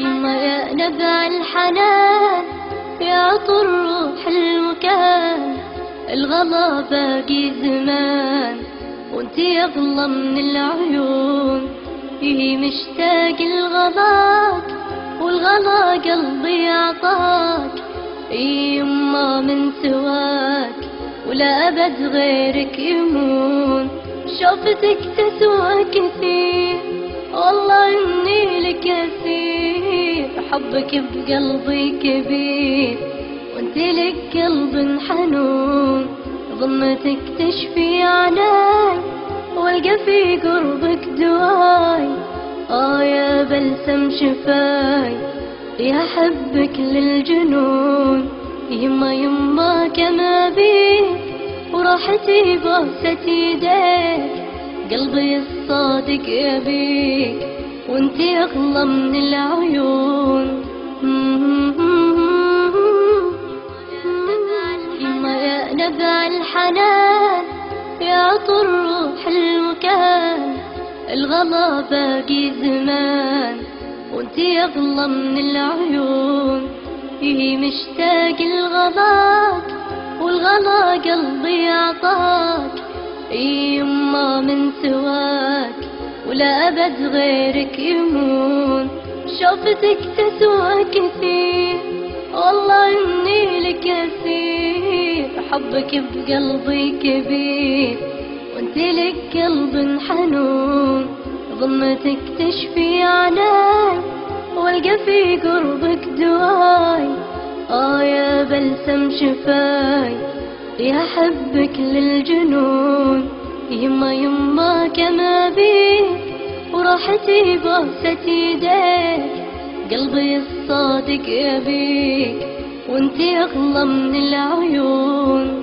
يما يا نبع الحنان يا عطر روح المكان الغلا باقي زمان. وانتي اغلى من العيون هي مشتاق الغلاك والغلا قلبي عطاك يما من سواك ولا أبد غيرك يمون. شوفتك تسوى كثير حبك بقلبي كبير وانت لك قلب حنون. ضمتك تشفي عناي والقى في قربك دواي. آه يا بلسم شفاي يا حبك للجنون. يما يما كما بيك وراحتي بوسة يديك. قلبي الصادق يبيك وانتي أغلى من العيون. نبع الحنان يا عطر روح المكان الغلا باقي زمان. وانتي اغلى من العيون هي مشتاق الغلاك والغلا قلبي عطاك يما من سواك ولا أبد غيرك يمون. شوفتك تسوى كثير. حبك بقلبي كبير وانت لك قلب حنون. ضمتك تشفي عناي والقى في قربك دواي. آه يا بلسم شفاي يا حبك للجنون. يما يما كما بيك وراحتي بوسة يديك. قلبي الصادق يبيك وانتي أغلى من العيون.